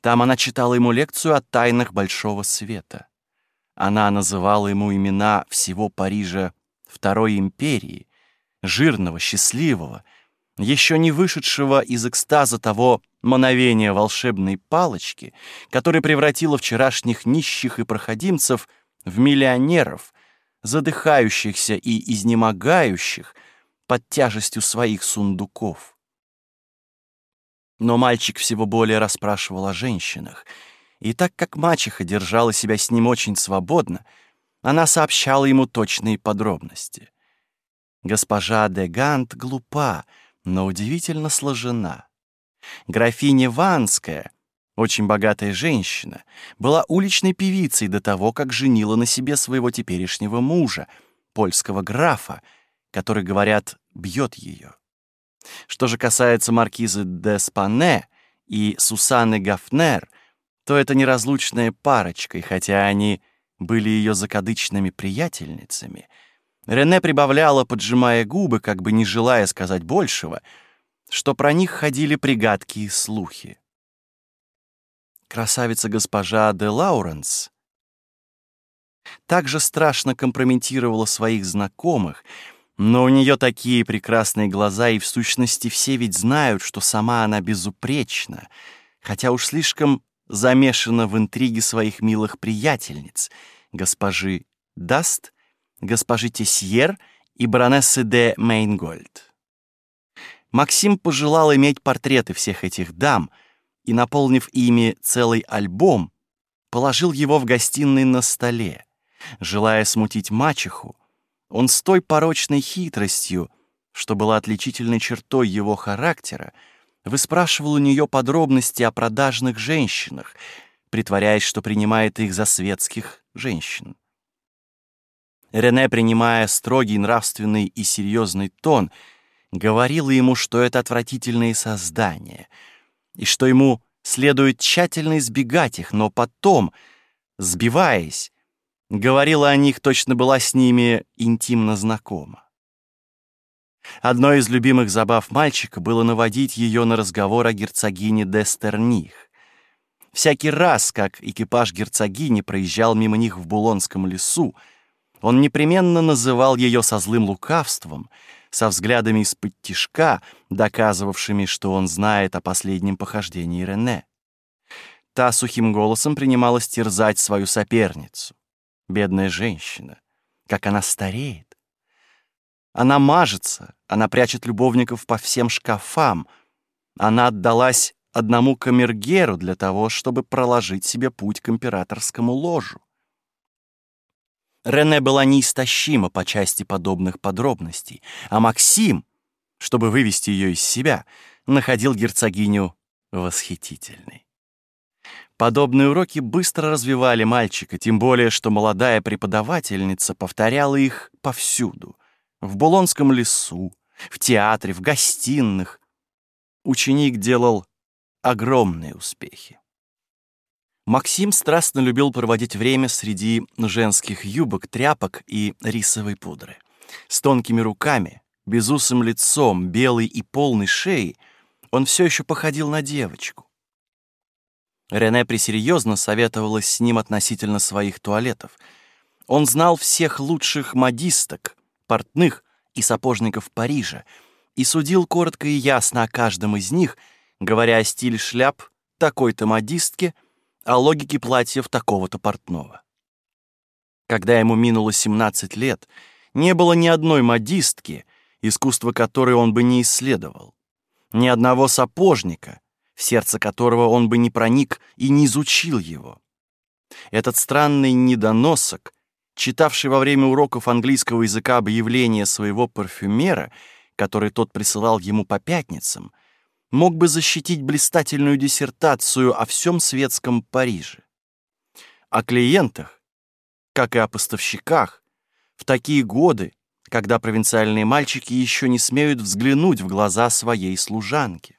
Там она читала ему лекцию о тайнах Большого Света. Она называла ему имена всего Парижа Второй империи, жирного, счастливого, еще не вышедшего из экстаза того мановения волшебной палочки, которое превратило вчерашних нищих и проходимцев в миллионеров, задыхающихся и изнемогающих под тяжестью своих сундуков. Но мальчик всего более расспрашивал о женщинах, и так как мачеха держала себя с ним очень свободно, она сообщала ему точные подробности. Госпожа де Гант глупа, но удивительно сложена. Графиня Ванская, очень богатая женщина, была уличной певицей до того, как женила на себе своего теперешнего мужа, польского графа, который, говорят, бьет ее. Что же касается маркизы де Спане и Сусанны Гафнер, то это неразлучная парочка, и хотя они были ее закадычными приятельницами, Рене прибавляла, поджимая губы, как бы не желая сказать большего, что про них ходили пригадки и слухи. Красавица госпожа де Лауренс также страшно компрометировала своих знакомых — но у нее такие прекрасные глаза, и в сущности все ведь знают, что сама она безупречна, хотя уж слишком замешана в интриге своих милых приятельниц, госпожи Даст, госпожи Тесьер и баронессы де Мейнгольд. Максим пожелал иметь портреты всех этих дам и, наполнив ими целый альбом, положил его в гостиной на столе, желая смутить мачеху, он с той порочной хитростью, что была отличительной чертой его характера, выспрашивал у нее подробности о продажных женщинах, притворяясь, что принимает их за светских женщин. Рене, принимая строгий нравственный и серьезный тон, говорила ему, что это отвратительные создания, и что ему следует тщательно избегать их, но потом, сбиваясь, Говорила о них, точно была с ними интимно знакома. Одной из любимых забав мальчика было наводить ее на разговор о герцогине Дестерних. Всякий раз, как экипаж герцогини проезжал мимо них в Булонском лесу, он непременно называл ее со злым лукавством, со взглядами из-под тишка, доказывавшими, что он знает о последнем похождении Рене. Та сухим голосом принималась терзать свою соперницу. Бедная женщина, как она стареет. Она мажется, она прячет любовников по всем шкафам. Она отдалась одному камергеру для того, чтобы проложить себе путь к императорскому ложу. Рене была неистощима по части подобных подробностей, а Максим, чтобы вывести ее из себя, находил герцогиню восхитительной. Подобные уроки быстро развивали мальчика, тем более, что молодая преподавательница повторяла их повсюду. В Булонском лесу, в театре, в гостиных. Ученик делал огромные успехи. Максим страстно любил проводить время среди женских юбок, тряпок и рисовой пудры. С тонкими руками, безусым лицом, белой и полной шеей он все еще походил на девочку. Рене пресерьезно советовалась с ним относительно своих туалетов. Он знал всех лучших модисток, портных и сапожников Парижа и судил коротко и ясно о каждом из них, говоря о стиле шляп такой-то модистки, о логике платьев такого-то портного. Когда ему минуло 17 лет, не было ни одной модистки, искусство которой он бы не исследовал, ни одного сапожника, в сердце которого он бы не проник и не изучил его. Этот странный недоносок, читавший во время уроков английского языка объявление своего парфюмера, который тот присылал ему по пятницам, мог бы защитить блистательную диссертацию о всем светском Париже. О клиентах, как и о поставщиках, в такие годы, когда провинциальные мальчики еще не смеют взглянуть в глаза своей служанки.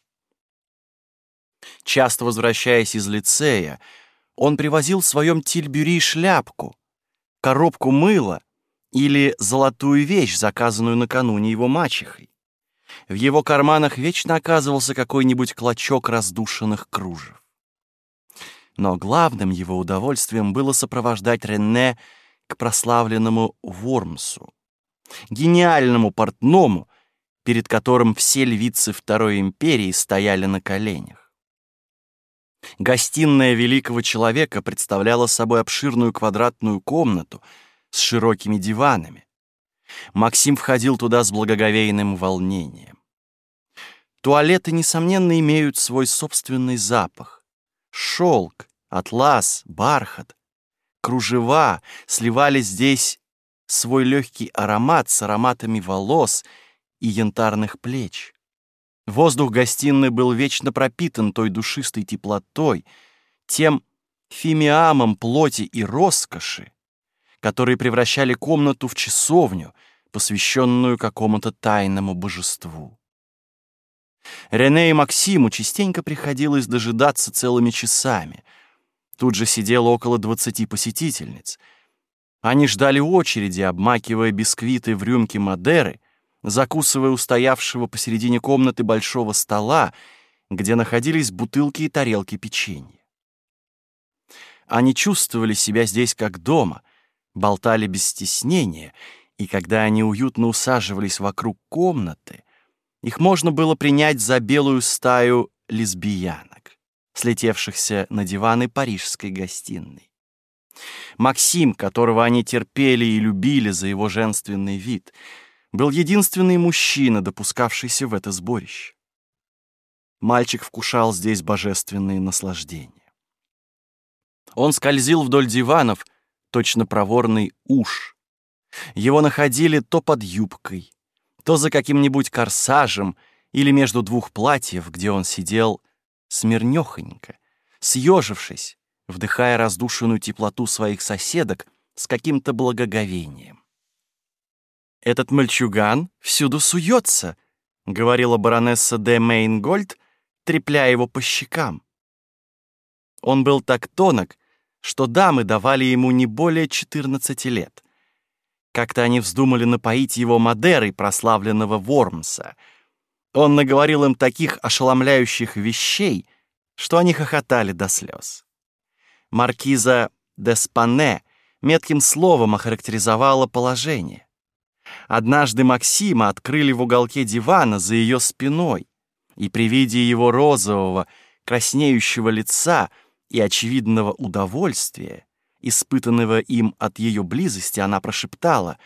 Часто возвращаясь из лицея, он привозил в своем тильбюри шляпку, коробку мыла или золотую вещь, заказанную накануне его мачехой. В его карманах вечно оказывался какой-нибудь клочок раздушенных кружев. Но главным его удовольствием было сопровождать Рене к прославленному Вормсу, гениальному портному, перед которым все львицы Второй империи стояли на коленях. Гостиная великого человека представляла собой обширную квадратную комнату с широкими диванами. Максим входил туда с благоговейным волнением. Туалеты, несомненно, имеют свой собственный запах. Шелк, атлас, бархат, кружева сливали здесь свой легкий аромат с ароматами волос и янтарных плеч. Воздух гостиной был вечно пропитан той душистой теплотой, тем фимиамом плоти и роскоши, которые превращали комнату в часовню, посвященную какому-то тайному божеству. Рене и Максиму частенько приходилось дожидаться целыми часами. Тут же сидело около двадцати посетительниц. Они ждали очереди, обмакивая бисквиты в рюмки Мадеры, закусывая у стоявшего посередине комнаты большого стола, где находились бутылки и тарелки печенья. Они чувствовали себя здесь как дома, болтали без стеснения, и когда они уютно усаживались вокруг комнаты, их можно было принять за белую стаю лесбиянок, слетевшихся на диваны парижской гостиной. Максим, которого они терпели и любили за его женственный вид, был единственный мужчина, допускавшийся в это сборище. Мальчик вкушал здесь божественные наслаждения. Он скользил вдоль диванов, точно проворный уж. Его находили то под юбкой, то за каким-нибудь корсажем или между двух платьев, где он сидел смирнёхонько, съежившись, вдыхая раздушенную теплоту своих соседок с каким-то благоговением. «Этот мальчуган всюду суется», — говорила баронесса де Мейнгольд, трепляя его по щекам. Он был так тонок, что дамы давали ему не более 14 лет. Как-то они вздумали напоить его Мадерой прославленного Вормса. Он наговорил им таких ошеломляющих вещей, что они хохотали до слез. Маркиза де Спане метким словом охарактеризовала положение. Однажды Максима открыли в уголке дивана за ее спиной, и при виде его розового, краснеющего лица и очевидного удовольствия испытанного им от ее близости, она прошептала,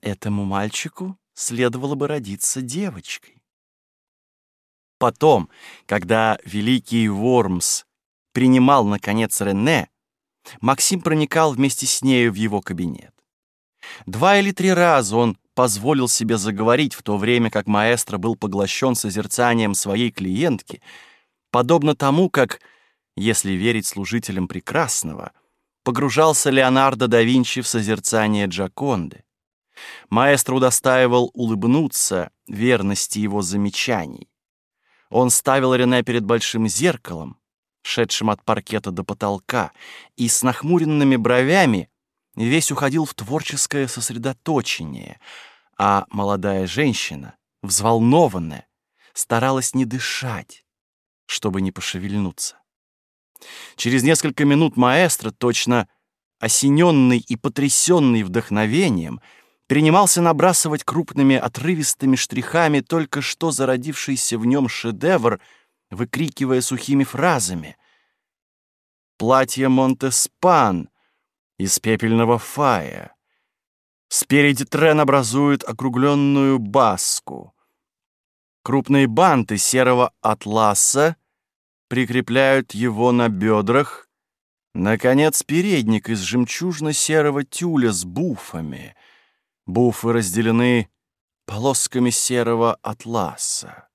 «Этому мальчику следовало бы родиться девочкой». Потом, когда великий Вормс принимал, наконец, Рене, Максим проникал вместе с нею в его кабинет. Два или три раза он позволил себе заговорить, в то время как маэстро был поглощен созерцанием своей клиентки, подобно тому, как, если верить служителям прекрасного, — погружался Леонардо да Винчи в созерцание Джаконды. Маэстро удостаивал улыбнуться верности его замечаний. Он ставил Рене перед большим зеркалом, шедшим от паркета до потолка, и с нахмуренными бровями весь уходил в творческое сосредоточение, а молодая женщина, взволнованная, старалась не дышать, чтобы не пошевельнуться. Через несколько минут маэстро, точно осененный и потрясенный вдохновением, принимался набрасывать крупными отрывистыми штрихами только что зародившийся в нем шедевр, выкрикивая сухими фразами. «Платье Монтеспан из пепельного фая. Спереди трен образует округленную баску. Крупные банты серого атласа прикрепляют его на бедрах. Наконец, передник из жемчужно-серого тюля с буфами. Буфы разделены полосками серого атласа.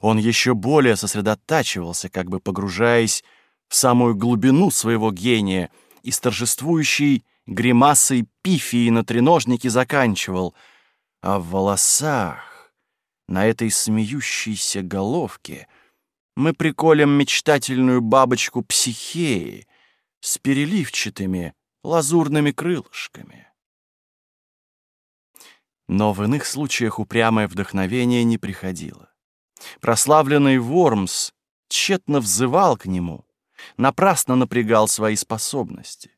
Он еще более сосредотачивался, как бы погружаясь в самую глубину своего гения и с торжествующей гримасой пифии на треножнике заканчивал. А в волосах, на этой смеющейся головке — мы приколем мечтательную бабочку психеи с переливчатыми лазурными крылышками. Но в иных случаях упрямое вдохновение не приходило. Прославленный Вормс тщетно взывал к нему, напрасно напрягал свои способности.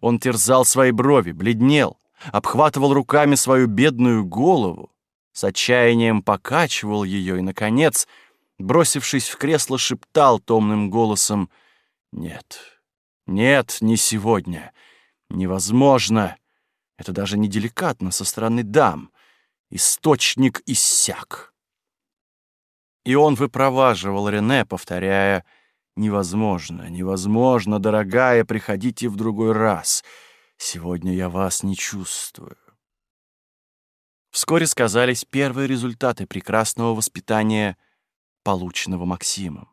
Он терзал свои брови, бледнел, обхватывал руками свою бедную голову, с отчаянием покачивал ее и, наконец, бросившись в кресло, шептал томным голосом «Нет, нет, не сегодня, невозможно, это даже неделикатно со стороны дам, источник иссяк». И он выпроваживал Рене, повторяя «Невозможно, невозможно, дорогая, приходите в другой раз. Сегодня я вас не чувствую». Вскоре сказались первые результаты прекрасного воспитания, полученного Максимом.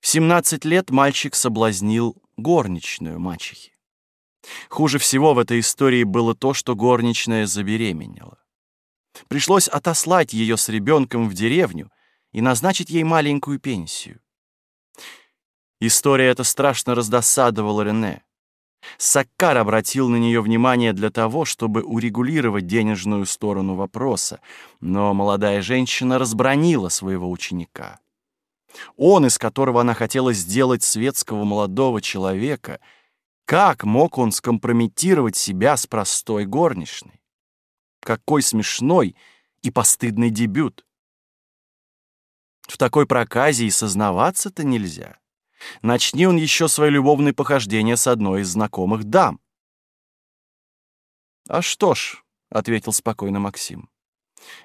В 17 лет мальчик соблазнил горничную мачехи. Хуже всего в этой истории было то, что горничная забеременела. Пришлось отослать ее с ребенком в деревню и назначить ей маленькую пенсию. История эта страшно раздосадовала Рене. Саккар обратил на нее внимание для того, чтобы урегулировать денежную сторону вопроса, но молодая женщина разбронила своего ученика. Он, из которого она хотела сделать светского молодого человека, как мог он скомпрометировать себя с простой горничной? Какой смешной и постыдный дебют! В такой проказе и сознаваться-то нельзя. Начни он еще свои любовные похождения с одной из знакомых дам. «А что ж», — ответил спокойно Максим,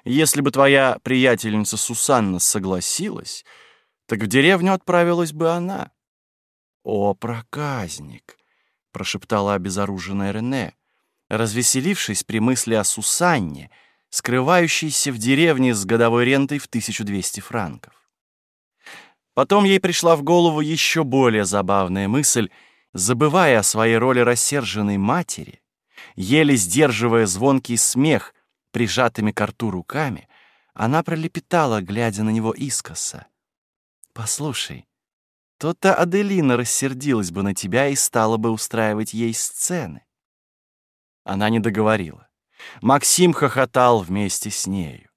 «если бы твоя приятельница Сусанна согласилась, так в деревню отправилась бы она». «О, проказник!» — прошептала обезоруженная Рене, развеселившись при мысли о Сусанне, скрывающейся в деревне с годовой рентой в 1200 франков. Потом ей пришла в голову еще более забавная мысль, забывая о своей роли рассерженной матери, еле сдерживая звонкий смех прижатыми к рту руками, она пролепетала, глядя на него искоса. «Послушай, то-то Аделина рассердилась бы на тебя и стала бы устраивать ей сцены». Она не договорила. Максим хохотал вместе с нею.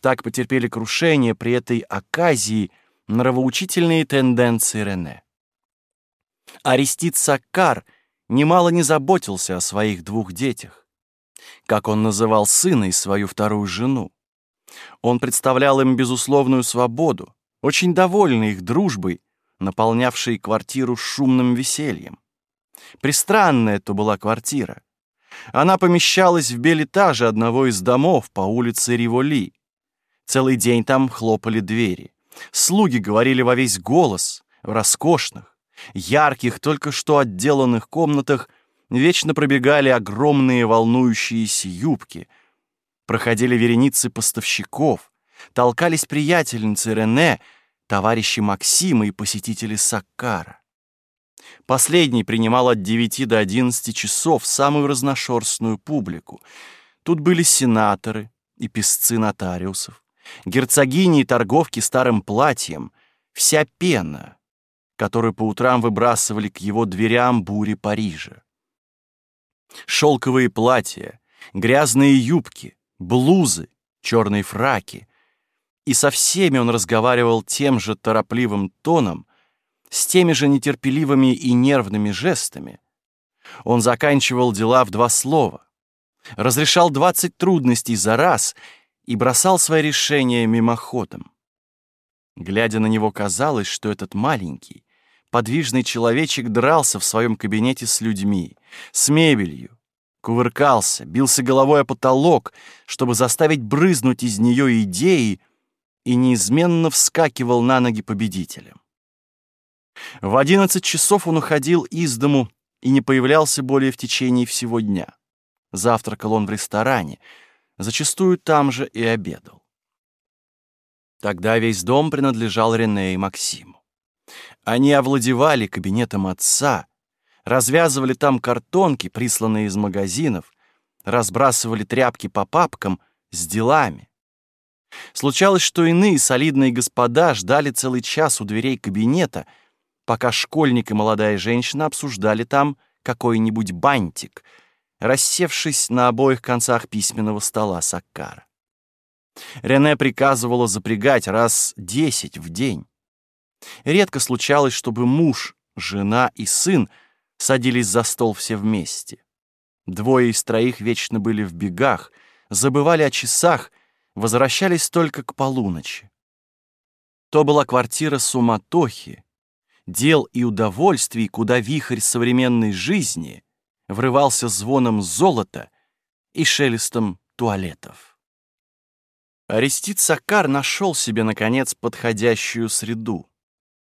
Так потерпели крушение при этой оказии нравоучительные тенденции Рене. Арестит Саккар немало не заботился о своих двух детях. Как он называл сына и свою вторую жену. Он представлял им безусловную свободу, очень довольный их дружбой, наполнявшей квартиру шумным весельем. Пристранная это была квартира. Она помещалась в белэтаже одного из домов по улице Риволи. Целый день там хлопали двери. Слуги говорили во весь голос, в роскошных, ярких, только что отделанных комнатах вечно пробегали огромные волнующиеся юбки, проходили вереницы поставщиков, толкались приятельницы Рене, товарищи Максима и посетители Саккара. Последний принимал от 9 до 11 часов самую разношерстную публику. Тут были сенаторы и писцы нотариусов, герцогини и торговки старым платьем, вся пена, которую по утрам выбрасывали к его дверям бури Парижа. Шелковые платья, грязные юбки, блузы, черные фраки. И со всеми он разговаривал тем же торопливым тоном, с теми же нетерпеливыми и нервными жестами. Он заканчивал дела в два слова, разрешал двадцать трудностей за раз — и бросал свои решения мимоходом. Глядя на него, казалось, что этот маленький, подвижный человечек дрался в своем кабинете с людьми, с мебелью, кувыркался, бился головой о потолок, чтобы заставить брызнуть из нее идеи, и неизменно вскакивал на ноги победителем. В одиннадцать часов он уходил из дому и не появлялся более в течение всего дня. Завтракал он в ресторане, зачастую там же и обедал. Тогда весь дом принадлежал Рене и Максиму. Они овладевали кабинетом отца, развязывали там картонки, присланные из магазинов, разбрасывали тряпки по папкам с делами. Случалось, что иные солидные господа ждали целый час у дверей кабинета, пока школьник и молодая женщина обсуждали там какой-нибудь бантик — рассевшись на обоих концах письменного стола Саккара. Рене приказывала запрягать раз десять в день, Редко случалось, чтобы муж, жена и сын садились за стол все вместе. Двое из троих вечно были в бегах, забывали о часах, возвращались только к полуночи. То была квартира суматохи, дел и удовольствий, куда вихрь современной жизни врывался звоном золота и шелестом туалетов. Арестит Сакар нашел себе, наконец, подходящую среду.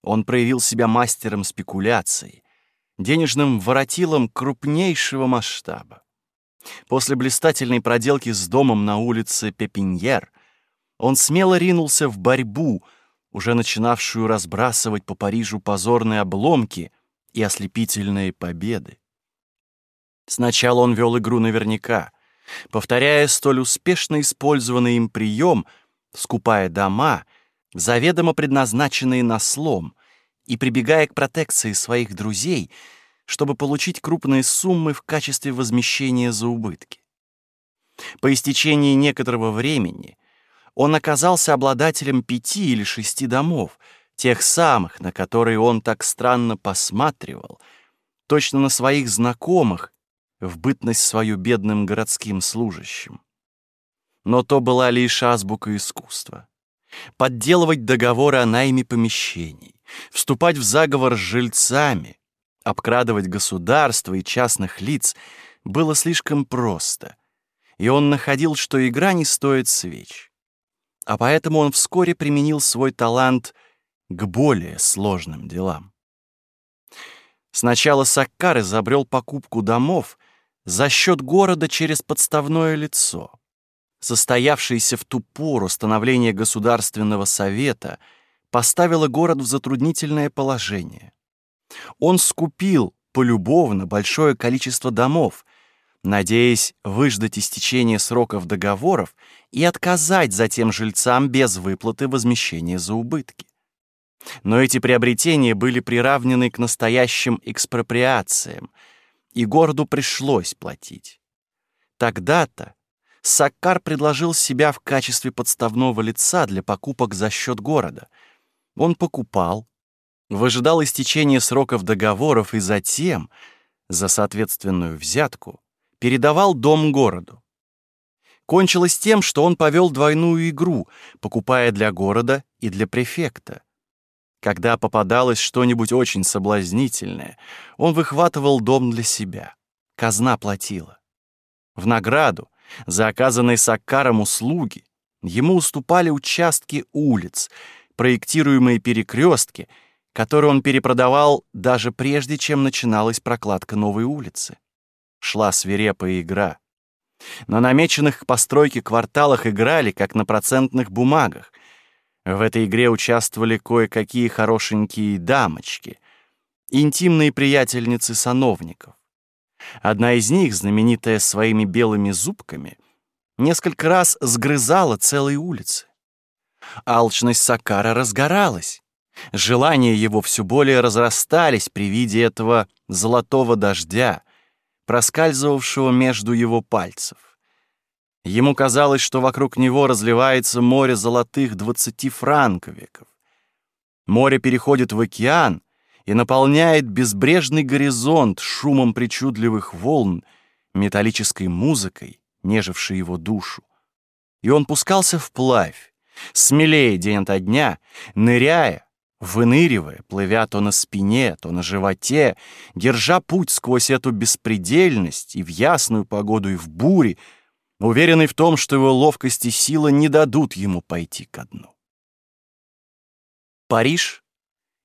Он проявил себя мастером спекуляций, денежным воротилом крупнейшего масштаба. После блистательной проделки с домом на улице Пепиньер он смело ринулся в борьбу, уже начинавшую разбрасывать по Парижу позорные обломки и ослепительные победы. Сначала он вел игру наверняка, повторяя столь успешно использованный им прием, скупая дома, заведомо предназначенные на слом, и прибегая к протекции своих друзей — чтобы получить крупные суммы в качестве возмещения за убытки. По истечении некоторого времени он оказался обладателем пяти или шести домов, тех самых, на которые он так странно посматривал, точно на своих знакомых, в бытность свою бедным городским служащим. Но то была лишь азбука искусства. Подделывать договоры о найме помещений, вступать в заговор с жильцами, Обкрадывать государство и частных лиц было слишком просто, и он находил, что игра не стоит свеч. А поэтому он вскоре применил свой талант к более сложным делам. Сначала Саккар изобрел покупку домов за счет города через подставное лицо. Состоявшееся в ту пору становление Государственного совета поставило город в затруднительное положение. Он скупил полюбовно большое количество домов, надеясь выждать истечение сроков договоров и отказать затем жильцам без выплаты возмещения за убытки. Но эти приобретения были приравнены к настоящим экспроприациям, и городу пришлось платить. Тогда-то Саккар предложил себя в качестве подставного лица для покупок за счет города. Он покупал, выжидал истечения сроков договоров и затем, за соответственную взятку, передавал дом городу. Кончилось тем, что он повел двойную игру, покупая для города и для префекта. Когда попадалось что-нибудь очень соблазнительное, он выхватывал дом для себя. Казна платила. В награду за оказанные Саккаром услуги ему уступали участки улиц, проектируемые перекрестки — который он перепродавал даже прежде, чем начиналась прокладка новой улицы. Шла свирепая игра. На намеченных к постройке кварталах играли, как на процентных бумагах. В этой игре участвовали кое-какие хорошенькие дамочки, интимные приятельницы сановников. Одна из них, знаменитая своими белыми зубками, несколько раз сгрызала целые улицы. Алчность Сакара разгоралась. Желания его все более разрастались при виде этого золотого дождя, проскальзывавшего между его пальцев. Ему казалось, что вокруг него разливается море золотых двадцати франковиков. Море переходит в океан и наполняет безбрежный горизонт шумом причудливых волн, металлической музыкой, нежившей его душу. И он пускался вплавь, смелее день ото дня, ныряя, выныривая, плывя то на спине, то на животе, держа путь сквозь эту беспредельность и в ясную погоду, и в буре, уверенный в том, что его ловкость и сила не дадут ему пойти ко дну. Париж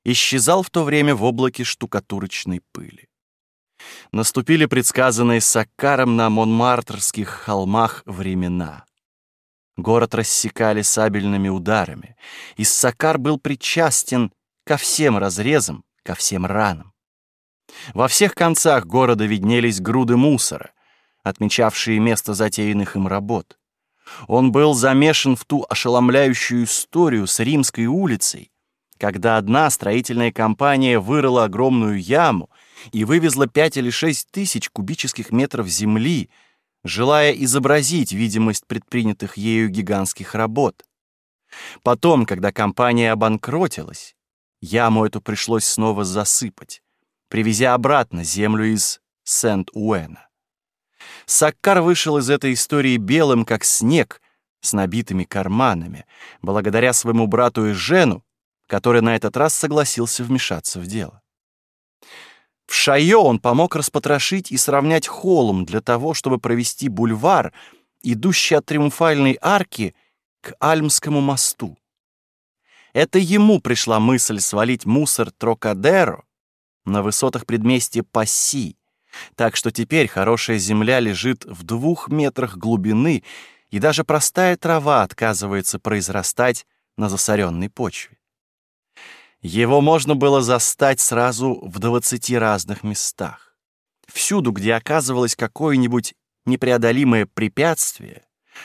исчезал в то время в облаке штукатурочной пыли. Наступили предсказанные Саккаром на Монмартрских холмах времена. Город рассекали сабельными ударами. Иссакар был причастен ко всем разрезам, ко всем ранам. Во всех концах города виднелись груды мусора, отмечавшие место затеянных им работ. Он был замешан в ту ошеломляющую историю с Римской улицей, когда одна строительная компания вырыла огромную яму и вывезла пять или шесть тысяч кубических метров земли — желая изобразить видимость предпринятых ею гигантских работ. Потом, когда компания обанкротилась, Яму эту пришлось снова засыпать, привезя обратно землю из Сент-Уэна. Саккар вышел из этой истории белым, как снег, с набитыми карманами, благодаря своему брату и жену, который на этот раз согласился вмешаться в дело. В Шайо он помог распотрошить и сравнять холм для того, чтобы провести бульвар, идущий от Триумфальной арки к Альмскому мосту. Это ему пришла мысль свалить мусор Трокадеро на высотах предместья Пасси, так что теперь хорошая земля лежит в двух метрах глубины, и даже простая трава отказывается произрастать на засоренной почве. Его можно было застать сразу в двадцати разных местах. Всюду, где оказывалось какое-нибудь непреодолимое препятствие,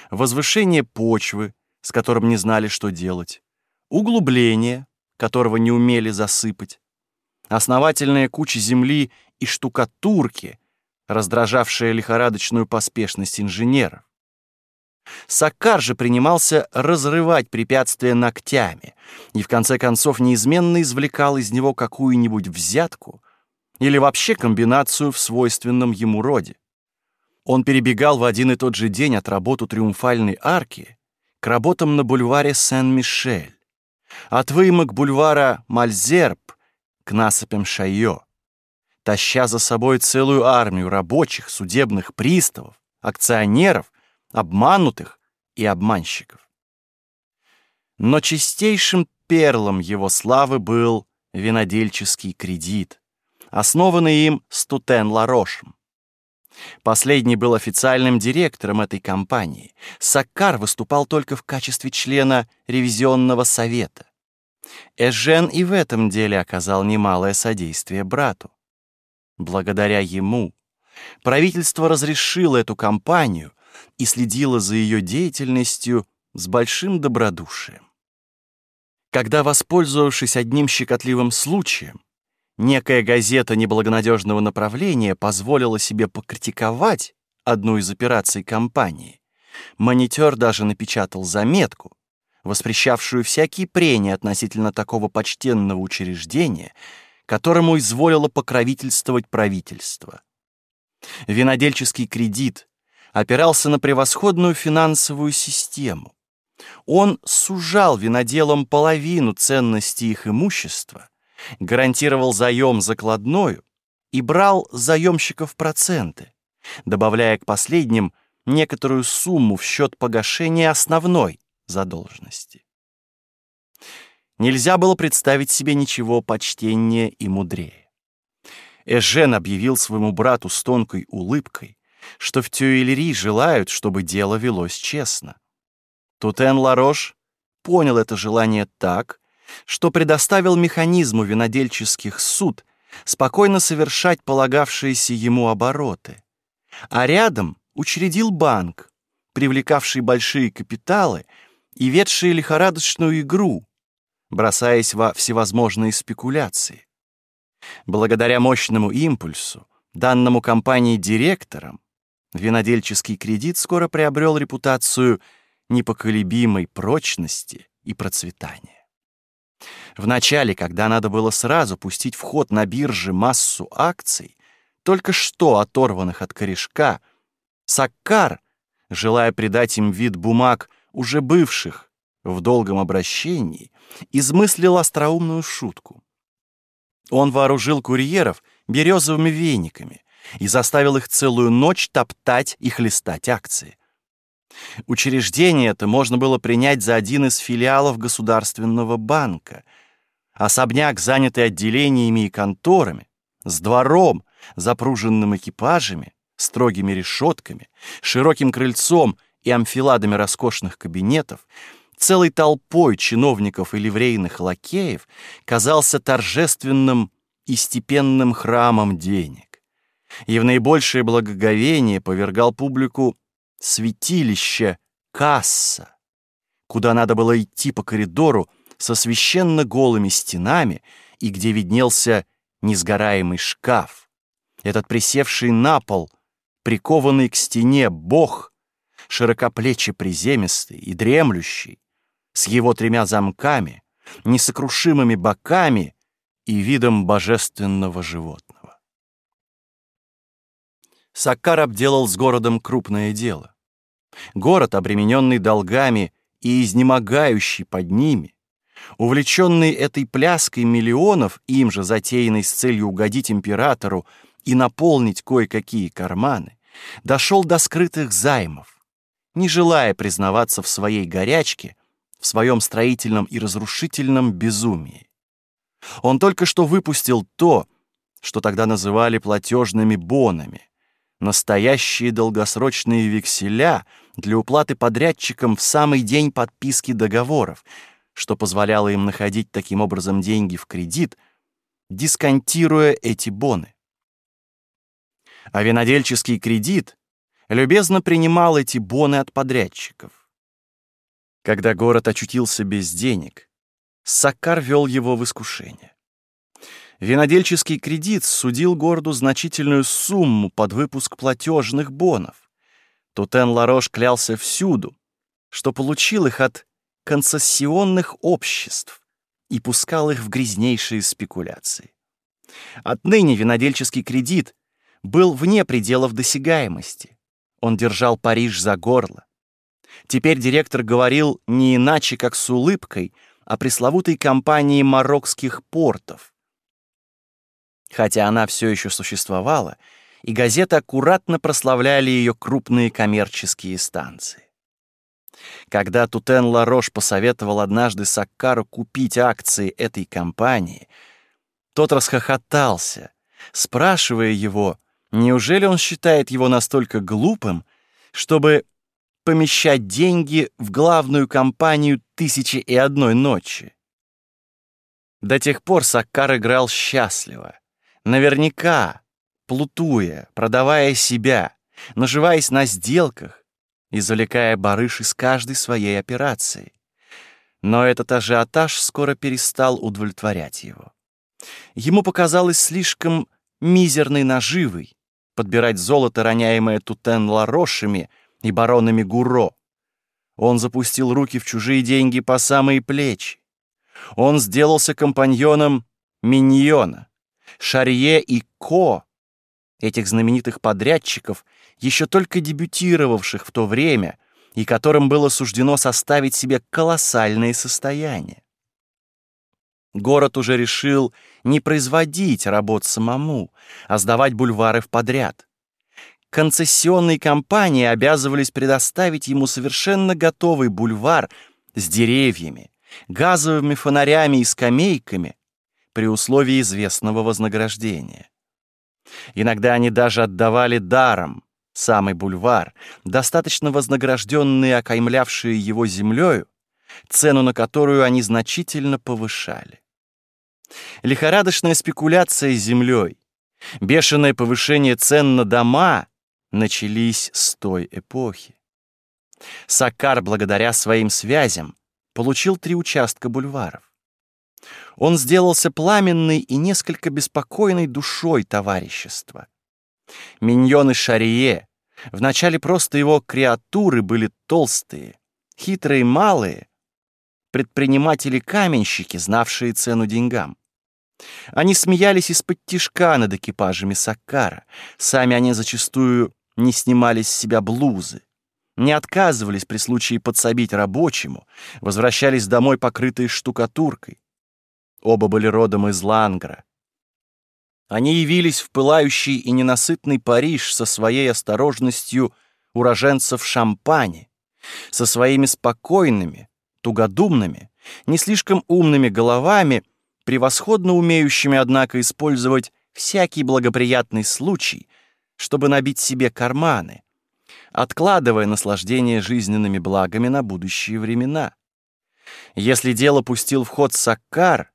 возвышение почвы, с которым не знали, что делать, углубление, которого не умели засыпать, основательная куча земли и штукатурки, раздражавшая лихорадочную поспешность инженеров. Саккар же принимался разрывать препятствия ногтями и в конце концов неизменно извлекал из него какую-нибудь взятку или вообще комбинацию в свойственном ему роде. Он перебегал в один и тот же день от работы Триумфальной арки к работам на бульваре Сен-Мишель, от выемок бульвара Мальзерб к насыпям Шайо, таща за собой целую армию рабочих, судебных приставов, акционеров обманутых и обманщиков. Но чистейшим перлом его славы был винодельческий кредит, основанный им Стутен Ларошем. Последний был официальным директором этой компании. Саккар выступал только в качестве члена ревизионного совета. Эжен и в этом деле оказал немалое содействие брату. Благодаря ему правительство разрешило эту компанию и следила за ее деятельностью с большим добродушием. Когда, воспользовавшись одним щекотливым случаем, некая газета неблагонадежного направления позволила себе покритиковать одну из операций компании, монитор даже напечатал заметку, воспрещавшую всякие прения относительно такого почтенного учреждения, которому изволило покровительствовать правительство. Винодельческий кредит опирался на превосходную финансовую систему. Он сужал виноделам половину ценности их имущества, гарантировал заем закладною и брал заемщиков проценты, добавляя к последним некоторую сумму в счет погашения основной задолженности. Нельзя было представить себе ничего почтеннее и мудрее. Эжен объявил своему брату с тонкой улыбкой, что в Тюильри желают, чтобы дело велось честно. Тутен Ларош понял это желание так, что предоставил механизму винодельческих суд спокойно совершать полагавшиеся ему обороты, а рядом учредил банк, привлекавший большие капиталы и ведший лихорадочную игру, бросаясь во всевозможные спекуляции. Благодаря мощному импульсу, данному компании директором, Винодельческий кредит скоро приобрел репутацию непоколебимой прочности и процветания. Вначале, когда надо было сразу пустить в ход на бирже массу акций, только что оторванных от корешка, Саккар, желая придать им вид бумаг, уже бывших в долгом обращении, измыслил остроумную шутку. Он вооружил курьеров березовыми вениками, и заставил их целую ночь топтать и хлестать акции. Учреждение это можно было принять за один из филиалов Государственного банка. Особняк, занятый отделениями и конторами, с двором, запруженным экипажами, строгими решетками, широким крыльцом и амфиладами роскошных кабинетов, целой толпой чиновников и ливрейных лакеев казался торжественным и степенным храмом денег и в наибольшее благоговение повергал публику святилище Касса, куда надо было идти по коридору со священно голыми стенами и где виднелся несгораемый шкаф. Этот присевший на пол, прикованный к стене бог, широкоплечий приземистый и дремлющий, с его тремя замками, несокрушимыми боками и видом божественного животного. Саккар обделал с городом крупное дело. Город, обремененный долгами и изнемогающий под ними, увлеченный этой пляской миллионов, им же затеянной с целью угодить императору и наполнить кое-какие карманы, дошел до скрытых займов, не желая признаваться в своей горячке, в своем строительном и разрушительном безумии. Он только что выпустил то, что тогда называли платежными бонами, настоящие долгосрочные векселя для уплаты подрядчикам в самый день подписки договоров, что позволяло им находить таким образом деньги в кредит, дисконтируя эти боны. А винодельческий кредит любезно принимал эти боны от подрядчиков. Когда город очутился без денег, Саккар вел его в искушение. Винодельческий кредит судил городу значительную сумму под выпуск платежных бонов. Тутен Ларош клялся всюду, что получил их от концессионных обществ и пускал их в грязнейшие спекуляции. Отныне винодельческий кредит был вне пределов досягаемости. Он держал Париж за горло. Теперь директор говорил не иначе, как с улыбкой, о пресловутой компании марокских портов. Хотя она все еще существовала, и газеты аккуратно прославляли ее крупные коммерческие станции. Когда Тутен Ларош посоветовал однажды Саккару купить акции этой компании, тот расхохотался, спрашивая его, неужели он считает его настолько глупым, чтобы помещать деньги в главную компанию «Тысячи и одной ночи». До тех пор Саккар играл счастливо. Наверняка, плутуя, продавая себя, наживаясь на сделках, извлекая барыш из каждой своей операции. Но этот ажиотаж скоро перестал удовлетворять его. Ему показалось слишком мизерной наживой подбирать золото, роняемое Тутен Ларошами — и баронами Гуро. Он запустил руки в чужие деньги по самые плечи. Он сделался компаньоном Миньона, Шарье и Ко, этих знаменитых подрядчиков, еще только дебютировавших в то время и которым было суждено составить себе колоссальные состояния. Город уже решил не производить работ самому, а сдавать бульвары в подряд концессионные компании обязывались предоставить ему совершенно готовый бульвар с деревьями, газовыми фонарями и скамейками при условии известного вознаграждения. Иногда они даже отдавали даром самый бульвар, достаточно вознагражденные, окаймлявшие его землею, цену на которую они значительно повышали. Лихорадочная спекуляция землей, бешеное повышение цен на дома начались с той эпохи. Сакар, благодаря своим связям, получил три участка бульваров. Он сделался пламенной и несколько беспокойной душой товарищества. Миньоны Шарие, вначале просто его креатуры были толстые, хитрые малые, предприниматели-каменщики, знавшие цену деньгам. Они смеялись из-под тишка над экипажами Саккара. Сами они зачастую не снимали с себя блузы, не отказывались при случае подсобить рабочему, возвращались домой покрытые штукатуркой. Оба были родом из Лангра. Они явились в пылающий и ненасытный Париж со своей осторожностью уроженцев Шампани, со своими спокойными, тугодумными, не слишком умными головами, превосходно умеющими, однако, использовать всякий благоприятный случай — чтобы набить себе карманы, откладывая наслаждение жизненными благами на будущие времена. Если дело пустил в ход Саккар,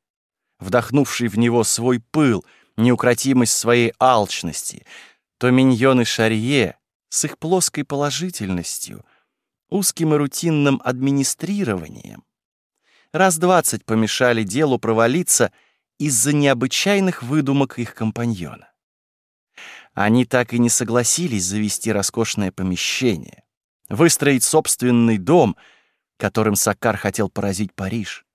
вдохнувший в него свой пыл, неукротимость своей алчности, то миньоны Шарье с их плоской положительностью, узким и рутинным администрированием раз двадцать помешали делу провалиться из-за необычайных выдумок их компаньона. Они так и не согласились завести роскошное помещение, выстроить собственный дом, которым Саккар хотел поразить Париж.